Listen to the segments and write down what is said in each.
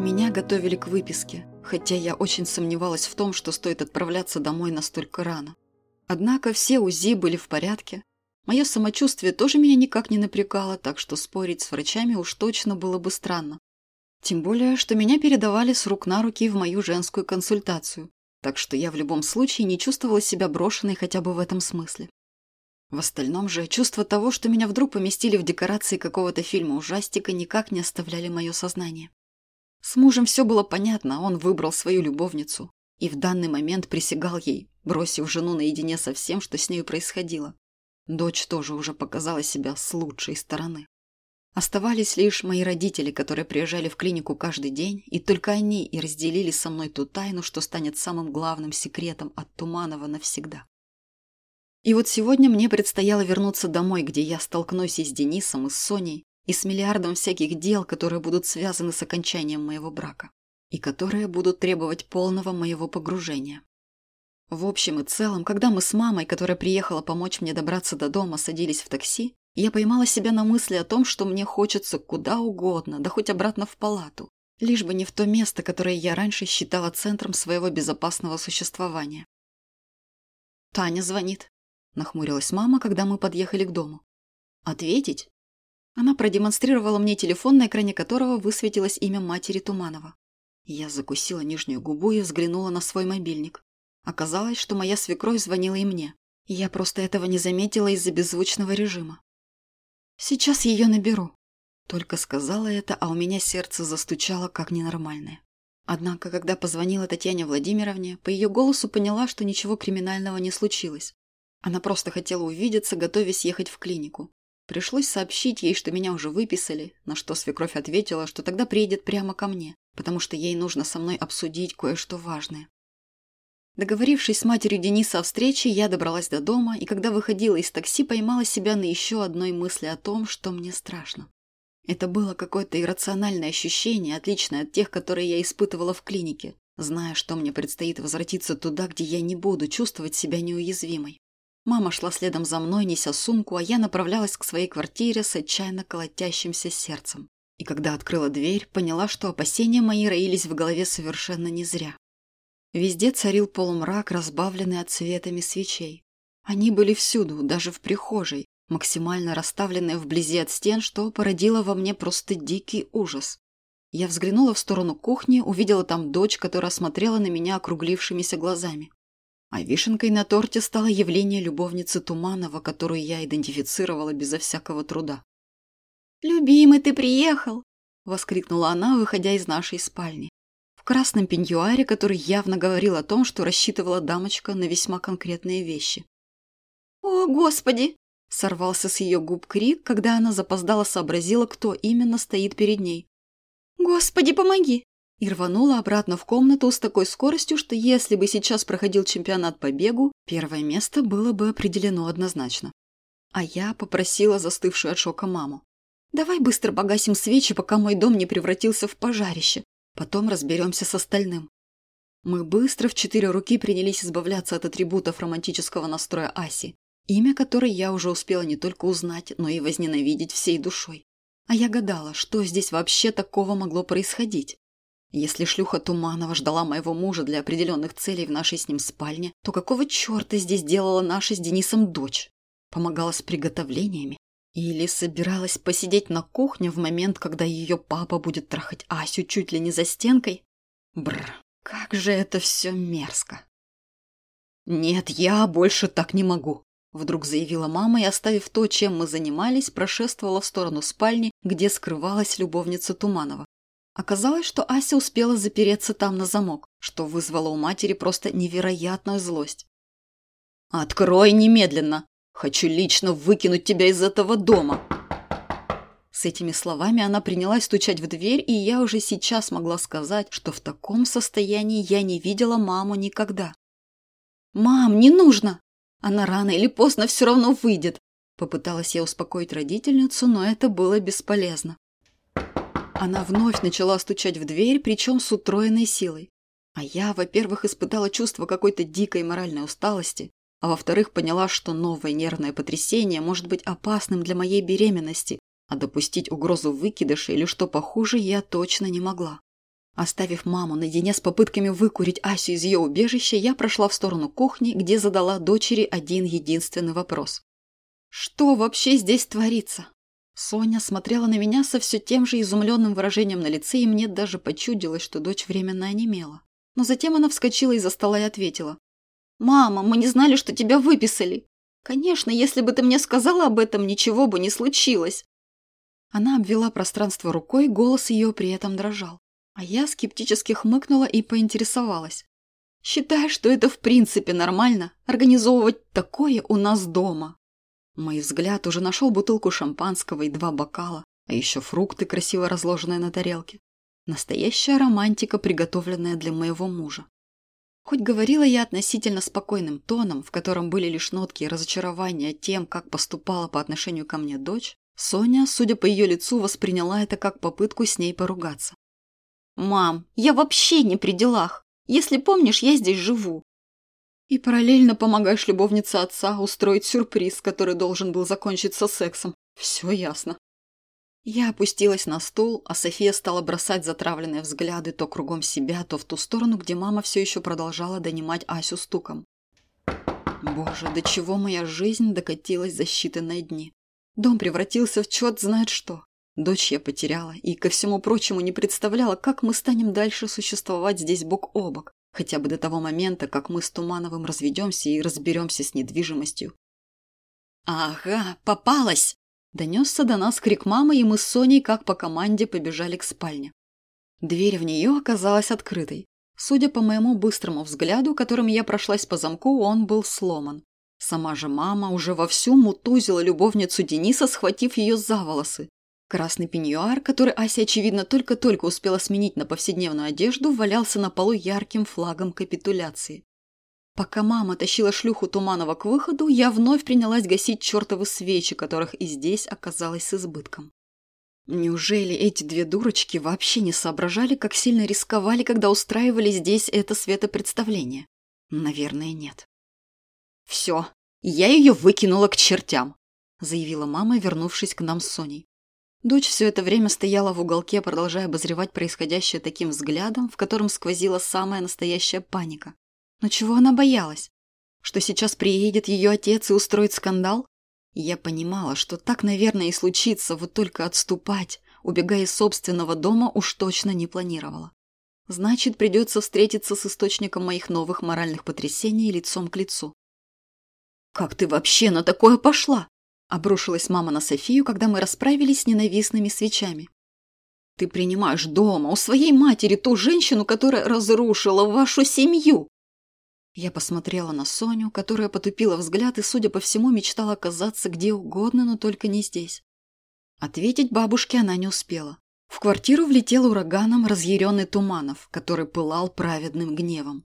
Меня готовили к выписке, хотя я очень сомневалась в том, что стоит отправляться домой настолько рано. Однако все УЗИ были в порядке. Мое самочувствие тоже меня никак не напрягало, так что спорить с врачами уж точно было бы странно. Тем более, что меня передавали с рук на руки в мою женскую консультацию, так что я в любом случае не чувствовала себя брошенной хотя бы в этом смысле. В остальном же чувство того, что меня вдруг поместили в декорации какого-то фильма ужастика, никак не оставляли мое сознание. С мужем все было понятно, он выбрал свою любовницу и в данный момент присягал ей, бросив жену наедине со всем, что с нею происходило. Дочь тоже уже показала себя с лучшей стороны. Оставались лишь мои родители, которые приезжали в клинику каждый день, и только они и разделили со мной ту тайну, что станет самым главным секретом от Туманова навсегда. И вот сегодня мне предстояло вернуться домой, где я столкнусь и с Денисом, и с Соней, и с миллиардом всяких дел, которые будут связаны с окончанием моего брака, и которые будут требовать полного моего погружения. В общем и целом, когда мы с мамой, которая приехала помочь мне добраться до дома, садились в такси, я поймала себя на мысли о том, что мне хочется куда угодно, да хоть обратно в палату, лишь бы не в то место, которое я раньше считала центром своего безопасного существования. «Таня звонит», – нахмурилась мама, когда мы подъехали к дому. «Ответить?» Она продемонстрировала мне телефон, на экране которого высветилось имя матери Туманова. Я закусила нижнюю губу и взглянула на свой мобильник. Оказалось, что моя свекровь звонила и мне. Я просто этого не заметила из-за беззвучного режима. «Сейчас ее наберу». Только сказала это, а у меня сердце застучало как ненормальное. Однако, когда позвонила Татьяне Владимировне, по ее голосу поняла, что ничего криминального не случилось. Она просто хотела увидеться, готовясь ехать в клинику. Пришлось сообщить ей, что меня уже выписали, на что свекровь ответила, что тогда приедет прямо ко мне, потому что ей нужно со мной обсудить кое-что важное. Договорившись с матерью Дениса о встрече, я добралась до дома, и когда выходила из такси, поймала себя на еще одной мысли о том, что мне страшно. Это было какое-то иррациональное ощущение, отличное от тех, которые я испытывала в клинике, зная, что мне предстоит возвратиться туда, где я не буду чувствовать себя неуязвимой. Мама шла следом за мной, неся сумку, а я направлялась к своей квартире с отчаянно колотящимся сердцем. И когда открыла дверь, поняла, что опасения мои роились в голове совершенно не зря. Везде царил полумрак, разбавленный отцветами свечей. Они были всюду, даже в прихожей, максимально расставленные вблизи от стен, что породило во мне просто дикий ужас. Я взглянула в сторону кухни, увидела там дочь, которая смотрела на меня округлившимися глазами. А вишенкой на торте стало явление любовницы Туманова, которую я идентифицировала безо всякого труда. «Любимый, ты приехал!» – воскликнула она, выходя из нашей спальни. В красном пеньюаре, который явно говорил о том, что рассчитывала дамочка на весьма конкретные вещи. «О, Господи!» – сорвался с ее губ крик, когда она запоздала сообразила, кто именно стоит перед ней. «Господи, помоги! И рванула обратно в комнату с такой скоростью, что если бы сейчас проходил чемпионат по бегу, первое место было бы определено однозначно. А я попросила застывшую от шока маму. «Давай быстро погасим свечи, пока мой дом не превратился в пожарище. Потом разберемся с остальным». Мы быстро в четыре руки принялись избавляться от атрибутов романтического настроя Аси, имя которой я уже успела не только узнать, но и возненавидеть всей душой. А я гадала, что здесь вообще такого могло происходить. Если шлюха Туманова ждала моего мужа для определенных целей в нашей с ним спальне, то какого черта здесь делала наша с Денисом дочь? Помогала с приготовлениями? Или собиралась посидеть на кухне в момент, когда ее папа будет трахать Асю чуть ли не за стенкой? Бррр, как же это все мерзко. «Нет, я больше так не могу», – вдруг заявила мама и, оставив то, чем мы занимались, прошествовала в сторону спальни, где скрывалась любовница Туманова. Оказалось, что Ася успела запереться там на замок, что вызвало у матери просто невероятную злость. «Открой немедленно! Хочу лично выкинуть тебя из этого дома!» С этими словами она принялась стучать в дверь, и я уже сейчас могла сказать, что в таком состоянии я не видела маму никогда. «Мам, не нужно! Она рано или поздно все равно выйдет!» Попыталась я успокоить родительницу, но это было бесполезно. Она вновь начала стучать в дверь, причем с утроенной силой. А я, во-первых, испытала чувство какой-то дикой моральной усталости, а во-вторых, поняла, что новое нервное потрясение может быть опасным для моей беременности, а допустить угрозу выкидыша или что похуже я точно не могла. Оставив маму наедине с попытками выкурить Асю из ее убежища, я прошла в сторону кухни, где задала дочери один единственный вопрос. «Что вообще здесь творится?» Соня смотрела на меня со все тем же изумленным выражением на лице, и мне даже почудилось, что дочь временно онемела. Но затем она вскочила из-за стола и ответила. «Мама, мы не знали, что тебя выписали. Конечно, если бы ты мне сказала об этом, ничего бы не случилось». Она обвела пространство рукой, голос ее при этом дрожал. А я скептически хмыкнула и поинтересовалась. «Считаешь, что это в принципе нормально, организовывать такое у нас дома?» Мой взгляд уже нашел бутылку шампанского и два бокала, а еще фрукты, красиво разложенные на тарелке. Настоящая романтика, приготовленная для моего мужа. Хоть говорила я относительно спокойным тоном, в котором были лишь нотки разочарования тем, как поступала по отношению ко мне дочь, Соня, судя по ее лицу, восприняла это как попытку с ней поругаться. «Мам, я вообще не при делах. Если помнишь, я здесь живу. И параллельно помогаешь любовнице отца устроить сюрприз, который должен был закончиться сексом. Все ясно. Я опустилась на стул, а София стала бросать затравленные взгляды то кругом себя, то в ту сторону, где мама все еще продолжала донимать Асю стуком. Боже, до чего моя жизнь докатилась за считанные дни. Дом превратился в чет знает что. Дочь я потеряла и, ко всему прочему, не представляла, как мы станем дальше существовать здесь бок о бок. Хотя бы до того момента, как мы с Тумановым разведемся и разберемся с недвижимостью. «Ага, попалась!» Донесся до нас крик мамы, и мы с Соней, как по команде, побежали к спальне. Дверь в нее оказалась открытой. Судя по моему быстрому взгляду, которым я прошлась по замку, он был сломан. Сама же мама уже вовсю мутузила любовницу Дениса, схватив ее за волосы. Красный пеньюар, который Ася, очевидно, только-только успела сменить на повседневную одежду, валялся на полу ярким флагом капитуляции. Пока мама тащила шлюху Туманова к выходу, я вновь принялась гасить чертовы свечи, которых и здесь оказалось с избытком. Неужели эти две дурочки вообще не соображали, как сильно рисковали, когда устраивали здесь это светопредставление? Наверное, нет. «Все, я ее выкинула к чертям», — заявила мама, вернувшись к нам с Соней. Дочь все это время стояла в уголке, продолжая обозревать происходящее таким взглядом, в котором сквозила самая настоящая паника. Но чего она боялась? Что сейчас приедет ее отец и устроит скандал? Я понимала, что так, наверное, и случится, вот только отступать, убегая из собственного дома, уж точно не планировала. Значит, придется встретиться с источником моих новых моральных потрясений лицом к лицу. «Как ты вообще на такое пошла?» Обрушилась мама на Софию, когда мы расправились с ненавистными свечами. «Ты принимаешь дома у своей матери ту женщину, которая разрушила вашу семью!» Я посмотрела на Соню, которая потупила взгляд и, судя по всему, мечтала оказаться где угодно, но только не здесь. Ответить бабушке она не успела. В квартиру влетел ураганом разъяренный Туманов, который пылал праведным гневом.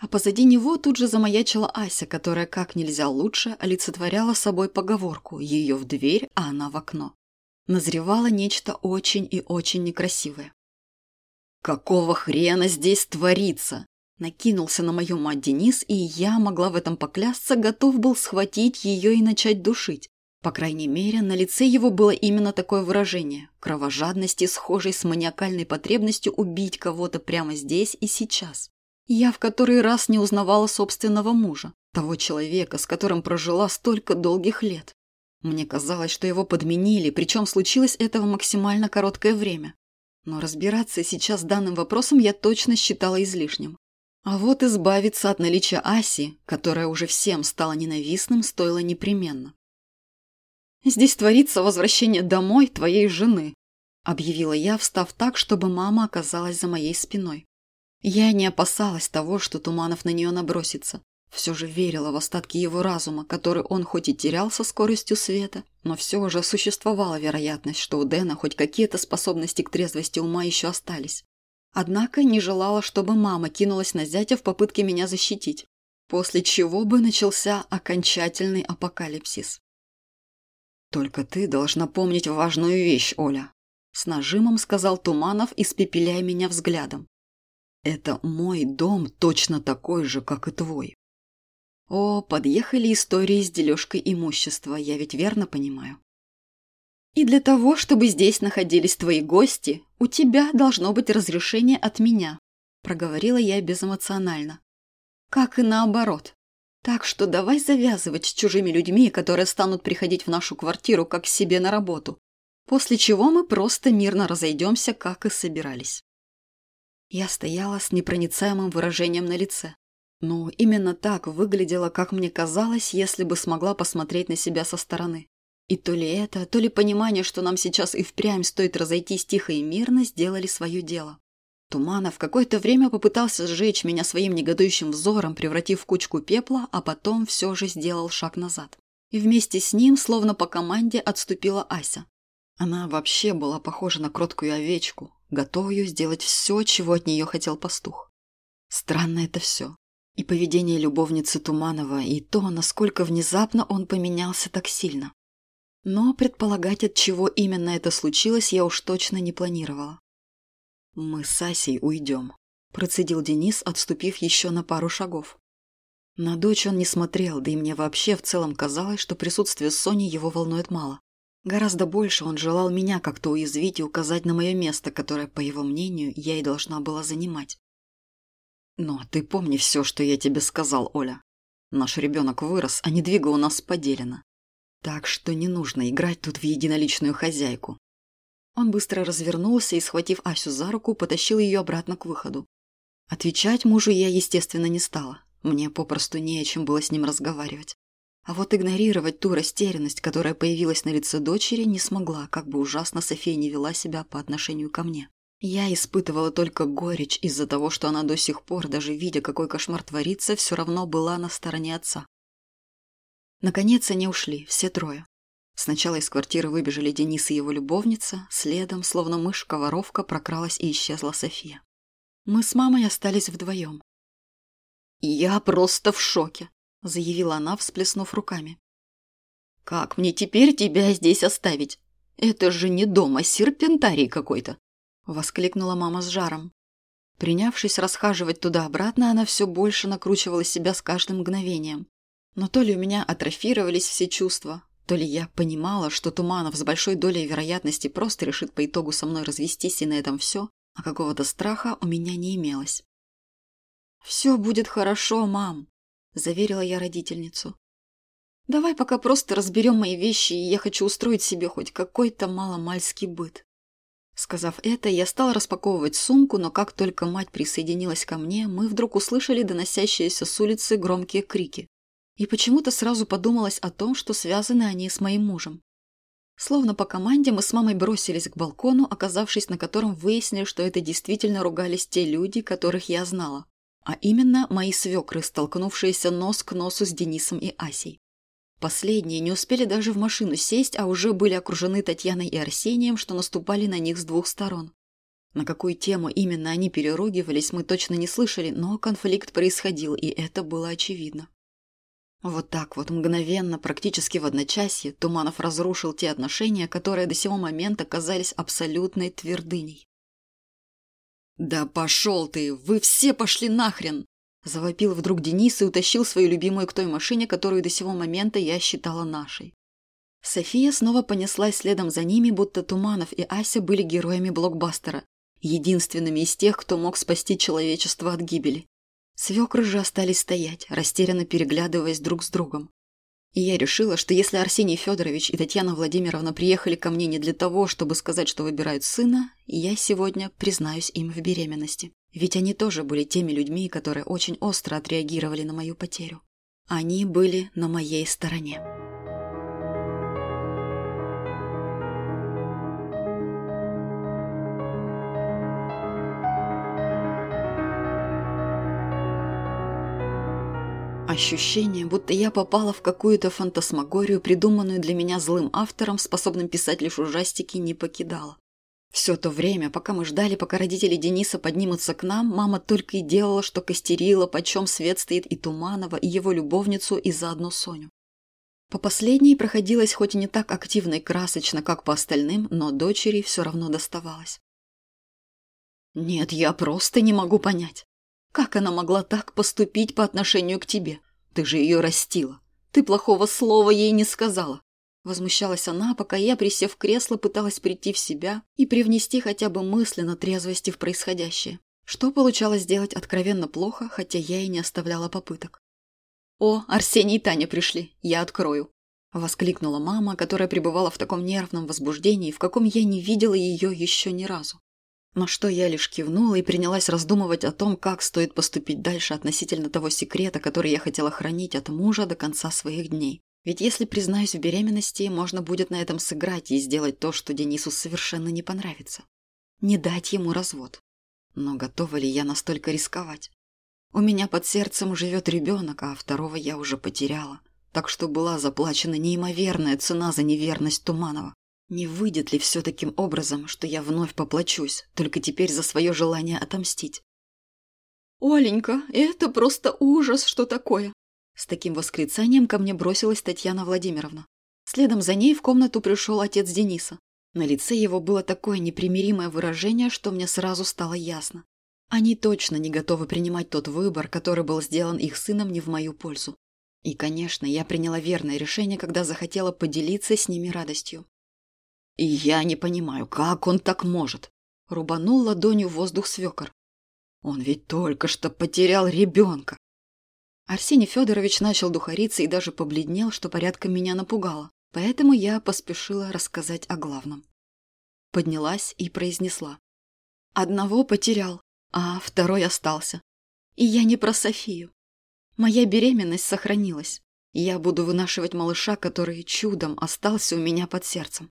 А позади него тут же замаячила Ася, которая как нельзя лучше олицетворяла собой поговорку «ее в дверь, а она в окно». Назревало нечто очень и очень некрасивое. «Какого хрена здесь творится?» Накинулся на мою мать Денис, и я, могла в этом поклясться, готов был схватить ее и начать душить. По крайней мере, на лице его было именно такое выражение – кровожадности, схожей с маниакальной потребностью убить кого-то прямо здесь и сейчас. Я в который раз не узнавала собственного мужа, того человека, с которым прожила столько долгих лет. Мне казалось, что его подменили, причем случилось это в максимально короткое время. Но разбираться сейчас с данным вопросом я точно считала излишним. А вот избавиться от наличия Аси, которая уже всем стала ненавистным, стоило непременно. «Здесь творится возвращение домой твоей жены», – объявила я, встав так, чтобы мама оказалась за моей спиной. Я не опасалась того, что Туманов на нее набросится. Все же верила в остатки его разума, который он хоть и терял со скоростью света, но все же существовала вероятность, что у Дэна хоть какие-то способности к трезвости ума еще остались. Однако не желала, чтобы мама кинулась на зятя в попытке меня защитить, после чего бы начался окончательный апокалипсис. «Только ты должна помнить важную вещь, Оля», – с нажимом сказал Туманов, испепеляя меня взглядом. Это мой дом точно такой же, как и твой. О, подъехали истории с дележкой имущества, я ведь верно понимаю. И для того, чтобы здесь находились твои гости, у тебя должно быть разрешение от меня, проговорила я безэмоционально. Как и наоборот. Так что давай завязывать с чужими людьми, которые станут приходить в нашу квартиру как к себе на работу. После чего мы просто мирно разойдемся, как и собирались. Я стояла с непроницаемым выражением на лице. Но именно так выглядело, как мне казалось, если бы смогла посмотреть на себя со стороны. И то ли это, то ли понимание, что нам сейчас и впрямь стоит разойтись тихо и мирно, сделали свое дело. Туманов какое-то время попытался сжечь меня своим негодующим взором, превратив в кучку пепла, а потом все же сделал шаг назад. И вместе с ним, словно по команде, отступила Ася. Она вообще была похожа на кроткую овечку, готовую сделать все, чего от нее хотел пастух. Странно это все. И поведение любовницы Туманова, и то, насколько внезапно он поменялся так сильно. Но предполагать, от чего именно это случилось, я уж точно не планировала. «Мы с Асей уйдем», – процедил Денис, отступив еще на пару шагов. На дочь он не смотрел, да и мне вообще в целом казалось, что присутствие Сони его волнует мало. Гораздо больше он желал меня как-то уязвить и указать на мое место, которое, по его мнению, я и должна была занимать. «Но ты помни все, что я тебе сказал, Оля. Наш ребенок вырос, а недвига у нас поделена. Так что не нужно играть тут в единоличную хозяйку. Он быстро развернулся и, схватив Асю за руку, потащил ее обратно к выходу. Отвечать мужу я, естественно, не стала. Мне попросту не о чем было с ним разговаривать. А вот игнорировать ту растерянность, которая появилась на лице дочери, не смогла, как бы ужасно София не вела себя по отношению ко мне. Я испытывала только горечь из-за того, что она до сих пор, даже видя, какой кошмар творится, все равно была на стороне отца. Наконец они ушли, все трое. Сначала из квартиры выбежали Денис и его любовница, следом, словно мышка-воровка, прокралась и исчезла София. Мы с мамой остались вдвоем. «Я просто в шоке», — заявила она, всплеснув руками. «Как мне теперь тебя здесь оставить? Это же не дом, а серпентарий какой-то!» — воскликнула мама с жаром. Принявшись расхаживать туда-обратно, она все больше накручивала себя с каждым мгновением. Но то ли у меня атрофировались все чувства, то ли я понимала, что Туманов с большой долей вероятности просто решит по итогу со мной развестись и на этом все, а какого-то страха у меня не имелось. «Все будет хорошо, мам», – заверила я родительницу. «Давай пока просто разберем мои вещи, и я хочу устроить себе хоть какой-то маломальский быт». Сказав это, я стала распаковывать сумку, но как только мать присоединилась ко мне, мы вдруг услышали доносящиеся с улицы громкие крики. И почему-то сразу подумалось о том, что связаны они с моим мужем. Словно по команде мы с мамой бросились к балкону, оказавшись на котором выяснили, что это действительно ругались те люди, которых я знала. А именно мои свекры, столкнувшиеся нос к носу с Денисом и Асей. Последние не успели даже в машину сесть, а уже были окружены Татьяной и Арсением, что наступали на них с двух сторон. На какую тему именно они переругивались, мы точно не слышали, но конфликт происходил, и это было очевидно. Вот так вот мгновенно, практически в одночасье, Туманов разрушил те отношения, которые до сего момента казались абсолютной твердыней. «Да пошел ты! Вы все пошли нахрен!» Завопил вдруг Денис и утащил свою любимую к той машине, которую до сего момента я считала нашей. София снова понеслась следом за ними, будто Туманов и Ася были героями блокбастера, единственными из тех, кто мог спасти человечество от гибели. Свекры же остались стоять, растерянно переглядываясь друг с другом. И я решила, что если Арсений Федорович и Татьяна Владимировна приехали ко мне не для того, чтобы сказать, что выбирают сына, я сегодня признаюсь им в беременности. Ведь они тоже были теми людьми, которые очень остро отреагировали на мою потерю. Они были на моей стороне. Ощущение, будто я попала в какую-то фантасмагорию, придуманную для меня злым автором, способным писать лишь ужастики, не покидало. Все то время, пока мы ждали, пока родители Дениса поднимутся к нам, мама только и делала, что костерила, почем свет стоит и Туманова, и его любовницу, и заодно Соню. По последней проходилось хоть и не так активно и красочно, как по остальным, но дочери все равно доставалось. «Нет, я просто не могу понять. Как она могла так поступить по отношению к тебе? Ты же ее растила. Ты плохого слова ей не сказала. Возмущалась она, пока я, присев в кресло, пыталась прийти в себя и привнести хотя бы мысленно трезвости в происходящее. Что получалось сделать откровенно плохо, хотя я и не оставляла попыток. «О, Арсений и Таня пришли, я открою», – воскликнула мама, которая пребывала в таком нервном возбуждении, в каком я не видела ее еще ни разу. На что я лишь кивнула и принялась раздумывать о том, как стоит поступить дальше относительно того секрета, который я хотела хранить от мужа до конца своих дней. Ведь если признаюсь в беременности, можно будет на этом сыграть и сделать то, что Денису совершенно не понравится. Не дать ему развод. Но готова ли я настолько рисковать? У меня под сердцем живет ребенок, а второго я уже потеряла. Так что была заплачена неимоверная цена за неверность Туманова. Не выйдет ли все таким образом, что я вновь поплачусь, только теперь за свое желание отомстить? «Оленька, это просто ужас, что такое!» С таким восклицанием ко мне бросилась Татьяна Владимировна. Следом за ней в комнату пришел отец Дениса. На лице его было такое непримиримое выражение, что мне сразу стало ясно. Они точно не готовы принимать тот выбор, который был сделан их сыном не в мою пользу. И, конечно, я приняла верное решение, когда захотела поделиться с ними радостью. Я не понимаю, как он так может. Рубанул ладонью в воздух свекор. Он ведь только что потерял ребенка. Арсений Федорович начал духариться и даже побледнел, что порядком меня напугало. Поэтому я поспешила рассказать о главном. Поднялась и произнесла. Одного потерял, а второй остался. И я не про Софию. Моя беременность сохранилась. Я буду вынашивать малыша, который чудом остался у меня под сердцем.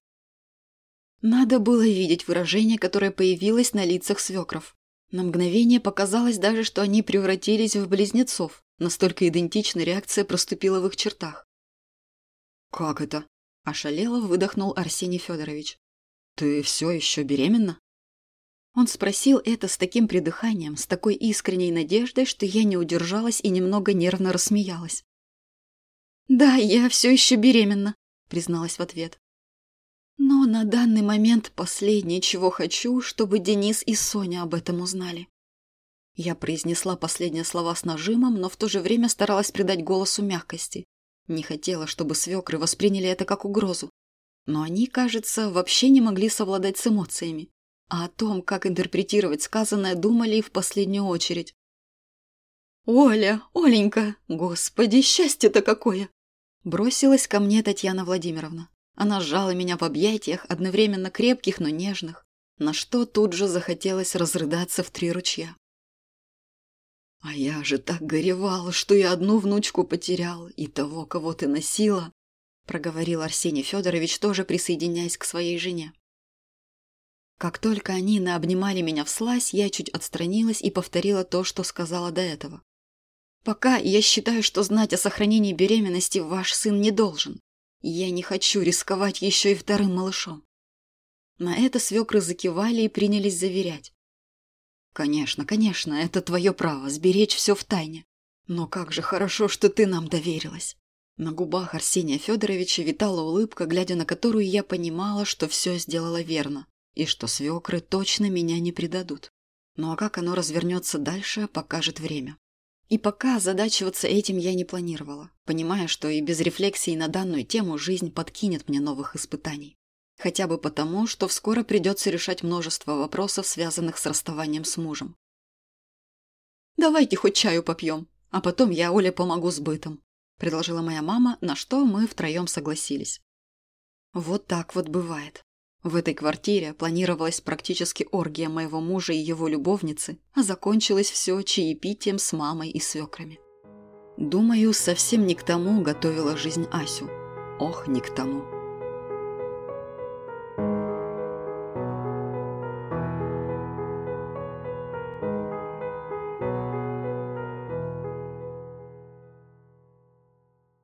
Надо было видеть выражение, которое появилось на лицах свекров. На мгновение показалось даже, что они превратились в близнецов. Настолько идентичная реакция проступила в их чертах. «Как это?» – ошалело выдохнул Арсений Федорович. «Ты все еще беременна?» Он спросил это с таким придыханием, с такой искренней надеждой, что я не удержалась и немного нервно рассмеялась. «Да, я все еще беременна», – призналась в ответ. Но на данный момент последнее, чего хочу, чтобы Денис и Соня об этом узнали. Я произнесла последние слова с нажимом, но в то же время старалась придать голосу мягкости. Не хотела, чтобы свекры восприняли это как угрозу. Но они, кажется, вообще не могли совладать с эмоциями. А о том, как интерпретировать сказанное, думали и в последнюю очередь. «Оля, Оленька, господи, счастье-то какое!» Бросилась ко мне Татьяна Владимировна. Она сжала меня в объятиях, одновременно крепких, но нежных, на что тут же захотелось разрыдаться в три ручья. «А я же так горевала, что и одну внучку потерял, и того, кого ты носила», проговорил Арсений Федорович, тоже присоединяясь к своей жене. Как только они наобнимали меня вслась, я чуть отстранилась и повторила то, что сказала до этого. «Пока я считаю, что знать о сохранении беременности ваш сын не должен. Я не хочу рисковать еще и вторым малышом. На это свекры закивали и принялись заверять. Конечно, конечно, это твое право, сберечь все в тайне. Но как же хорошо, что ты нам доверилась. На губах Арсения Федоровича витала улыбка, глядя на которую я понимала, что все сделала верно, и что свекры точно меня не предадут. Ну а как оно развернется дальше, покажет время. И пока озадачиваться этим я не планировала, понимая, что и без рефлексии на данную тему жизнь подкинет мне новых испытаний. Хотя бы потому, что вскоро придется решать множество вопросов, связанных с расставанием с мужем. «Давайте хоть чаю попьем, а потом я Оле помогу с бытом», предложила моя мама, на что мы втроем согласились. Вот так вот бывает. В этой квартире планировалась практически оргия моего мужа и его любовницы, а закончилось все чаепитием с мамой и свекрами. Думаю, совсем не к тому готовила жизнь Асю. Ох, не к тому.